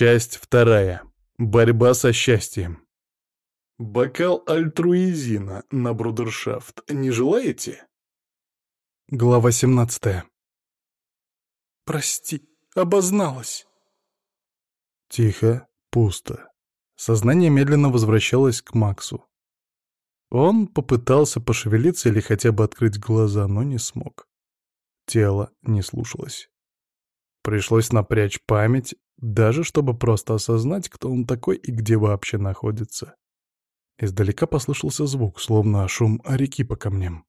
Часть вторая. Борьба со счастьем. Бокал альтруизина на брудершафт не желаете? Глава 17. Прости, обозналась. Тихо, пусто. Сознание медленно возвращалось к Максу. Он попытался пошевелиться или хотя бы открыть глаза, но не смог. Тело не слушалось. Пришлось напрячь память, даже чтобы просто осознать, кто он такой и где вообще находится. Издалека послышался звук, словно шум реки по камням.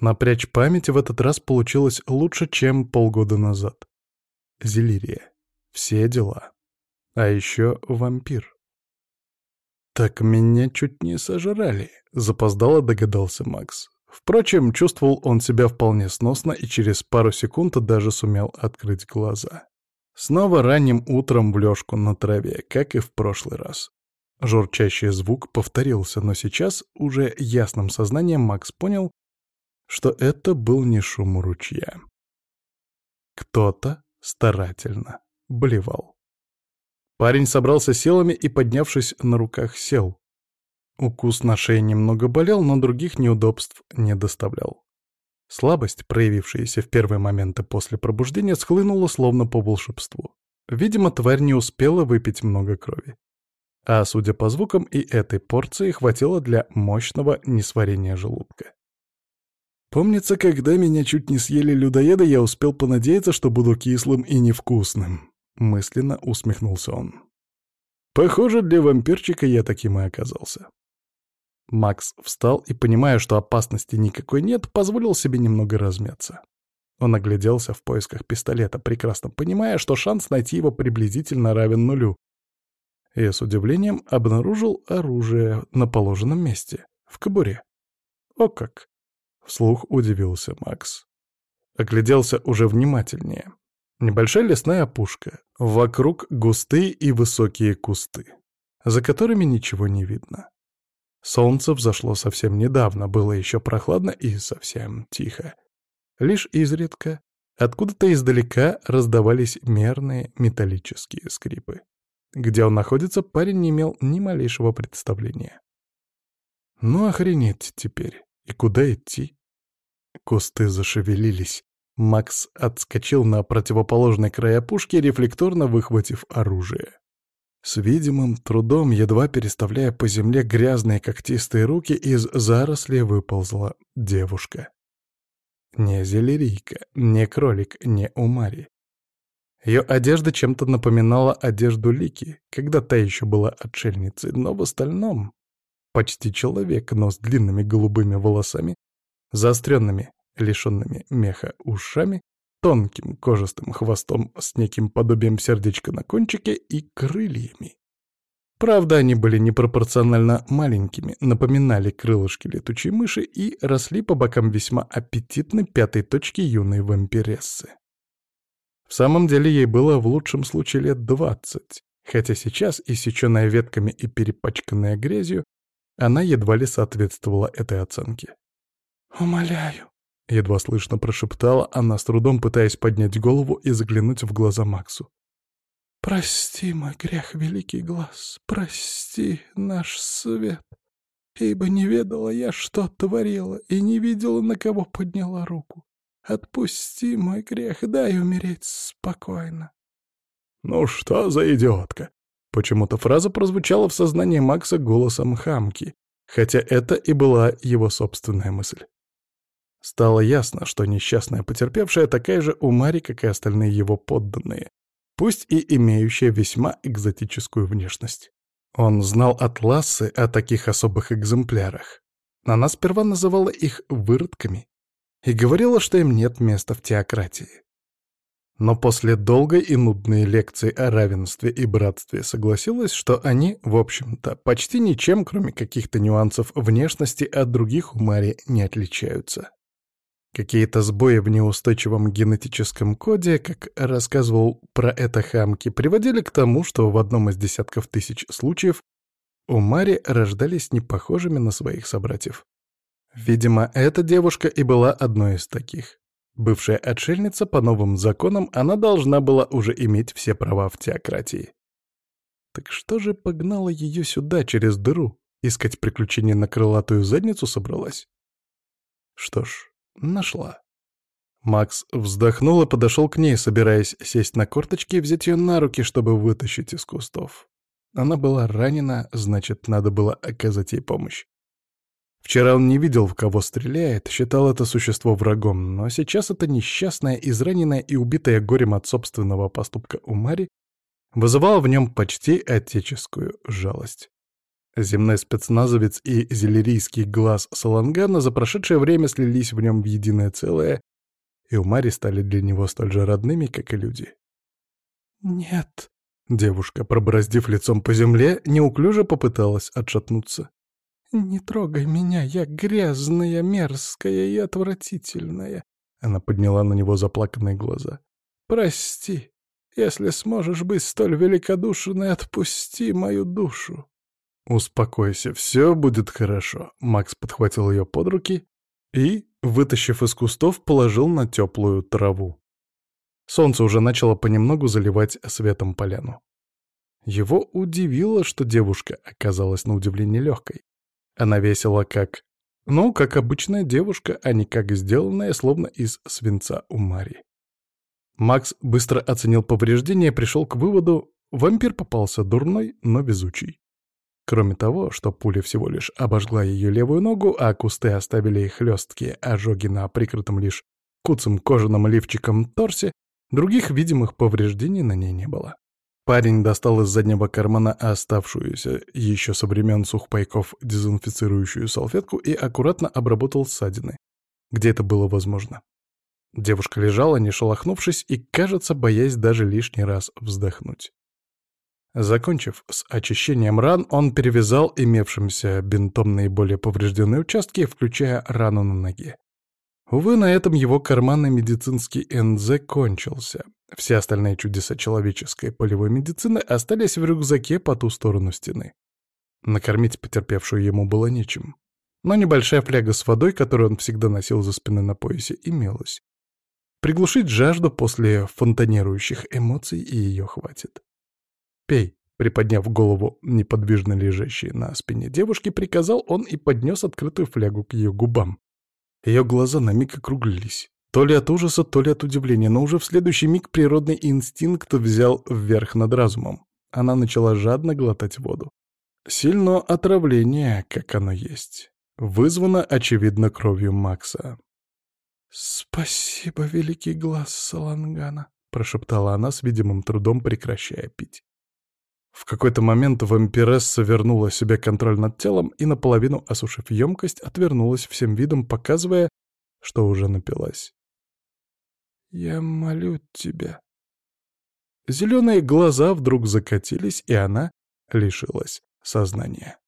Напрячь память в этот раз получилось лучше, чем полгода назад. Зелирия. Все дела. А еще вампир. «Так меня чуть не сожрали», — запоздало догадался Макс. Впрочем, чувствовал он себя вполне сносно и через пару секунд даже сумел открыть глаза. Снова ранним утром в лёжку на траве, как и в прошлый раз. Журчащий звук повторился, но сейчас уже ясным сознанием Макс понял, что это был не шум ручья. Кто-то старательно блевал. Парень собрался силами и, поднявшись на руках, сел. Укус на шее немного болел, но других неудобств не доставлял. Слабость, проявившаяся в первые моменты после пробуждения, схлынула словно по волшебству. Видимо, тварь не успела выпить много крови. А, судя по звукам, и этой порции хватило для мощного несварения желудка. Помнится, когда меня чуть не съели людоеды, я успел понадеяться, что буду кислым и невкусным. Мысленно усмехнулся он. Похоже, для вампирчика я таким и оказался. Макс встал и, понимая, что опасности никакой нет, позволил себе немного размяться. Он огляделся в поисках пистолета, прекрасно понимая, что шанс найти его приблизительно равен нулю. И с удивлением обнаружил оружие на положенном месте, в кобуре. О как! Вслух удивился Макс. Огляделся уже внимательнее. Небольшая лесная опушка, вокруг густые и высокие кусты, за которыми ничего не видно. Солнце взошло совсем недавно, было еще прохладно и совсем тихо. Лишь изредка, откуда-то издалека раздавались мерные металлические скрипы. Где он находится, парень не имел ни малейшего представления. Ну охренеть теперь. И куда идти? Кусты зашевелились. Макс отскочил на противоположный край опушки, рефлекторно выхватив оружие. С видимым трудом, едва переставляя по земле грязные когтистые руки, из заросли выползла девушка. Не зелерийка, не кролик, не умари. Ее одежда чем-то напоминала одежду Лики, когда та еще была отшельницей, но в остальном почти человек, но с длинными голубыми волосами, заостренными, лишенными меха ушами тонким кожистым хвостом с неким подобием сердечка на кончике и крыльями. Правда, они были непропорционально маленькими, напоминали крылышки летучей мыши и росли по бокам весьма аппетитной пятой точки юной вампирессы. В самом деле ей было в лучшем случае лет двадцать, хотя сейчас, иссеченная ветками и перепачканная грязью, она едва ли соответствовала этой оценке. «Умоляю, — едва слышно прошептала она, с трудом пытаясь поднять голову и заглянуть в глаза Максу. «Прости мой грех, великий глаз, прости наш свет, ибо не ведала я, что творила, и не видела, на кого подняла руку. Отпусти мой грех, дай умереть спокойно». «Ну что за идиотка?» Почему-то фраза прозвучала в сознании Макса голосом хамки, хотя это и была его собственная мысль. Стало ясно, что несчастная потерпевшая такая же у Мари, как и остальные его подданные, пусть и имеющая весьма экзотическую внешность. Он знал от Лассы о таких особых экземплярах. Она сперва называла их выродками и говорила, что им нет места в теократии. Но после долгой и нудной лекции о равенстве и братстве согласилась, что они, в общем-то, почти ничем, кроме каких-то нюансов внешности, от других у Мари не отличаются. Какие-то сбои в неустойчивом генетическом коде, как рассказывал про это Хамки, приводили к тому, что в одном из десятков тысяч случаев у Мари рождались непохожими на своих собратьев. Видимо, эта девушка и была одной из таких. Бывшая отшельница, по новым законам, она должна была уже иметь все права в теократии. Так что же погнало ее сюда, через дыру? Искать приключения на крылатую задницу собралась? Что ж, нашла. Макс вздохнул и подошел к ней, собираясь сесть на корточки и взять ее на руки, чтобы вытащить из кустов. Она была ранена, значит, надо было оказать ей помощь. Вчера он не видел, в кого стреляет, считал это существо врагом, но сейчас это несчастное, израненное и убитое горем от собственного поступка Умари вызывало в нем почти отеческую жалость. Земной спецназовец и зелерийский глаз Салангана за прошедшее время слились в нем в единое целое, и Умари стали для него столь же родными, как и люди. «Нет», — девушка, пробороздив лицом по земле, неуклюже попыталась отшатнуться. «Не трогай меня, я грязная, мерзкая и отвратительная», — она подняла на него заплаканные глаза. «Прости, если сможешь быть столь великодушен и отпусти мою душу». «Успокойся, все будет хорошо», — Макс подхватил ее под руки и, вытащив из кустов, положил на теплую траву. Солнце уже начало понемногу заливать светом поляну. Его удивило, что девушка оказалась на удивление легкой. Она весила как... Ну, как обычная девушка, а не как сделанная, словно из свинца у Мари. Макс быстро оценил повреждения и пришел к выводу, вампир попался дурной, но везучий. Кроме того, что пуля всего лишь обожгла ее левую ногу, а кусты оставили хлесткие ожоги на прикрытом лишь куцым кожаным лифчиком торсе, других видимых повреждений на ней не было. Парень достал из заднего кармана оставшуюся еще со времен сухпайков дезинфицирующую салфетку и аккуратно обработал ссадины, где это было возможно. Девушка лежала, не шелохнувшись, и, кажется, боясь даже лишний раз вздохнуть. Закончив с очищением ран, он перевязал имевшимся бинтом наиболее поврежденные участки, включая рану на ноге. Увы, на этом его карманный медицинский НЗ кончился. Все остальные чудеса человеческой полевой медицины остались в рюкзаке по ту сторону стены. Накормить потерпевшую ему было нечем. Но небольшая фляга с водой, которую он всегда носил за спиной на поясе, имелась. Приглушить жажду после фонтанирующих эмоций и ее хватит. «Пей», — приподняв голову неподвижно лежащей на спине девушки, приказал он и поднес открытую флягу к ее губам. Ее глаза на миг округлились. То ли от ужаса, то ли от удивления, но уже в следующий миг природный инстинкт взял вверх над разумом. Она начала жадно глотать воду. Сильно отравление, как оно есть. Вызвано, очевидно, кровью Макса. «Спасибо, великий глаз Салангана», — прошептала она с видимым трудом, прекращая пить. В какой-то момент вампиресса вернула себе контроль над телом и, наполовину осушив емкость, отвернулась всем видом, показывая, что уже напилась. «Я молю тебя». Зеленые глаза вдруг закатились, и она лишилась сознания.